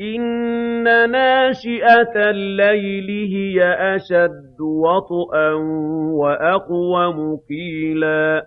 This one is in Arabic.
إِنَّ نَاشِئَةَ اللَّيْلِ هِيَ أَشَدُّ وَطْئًا وَأَقْوَمُ قِيلًا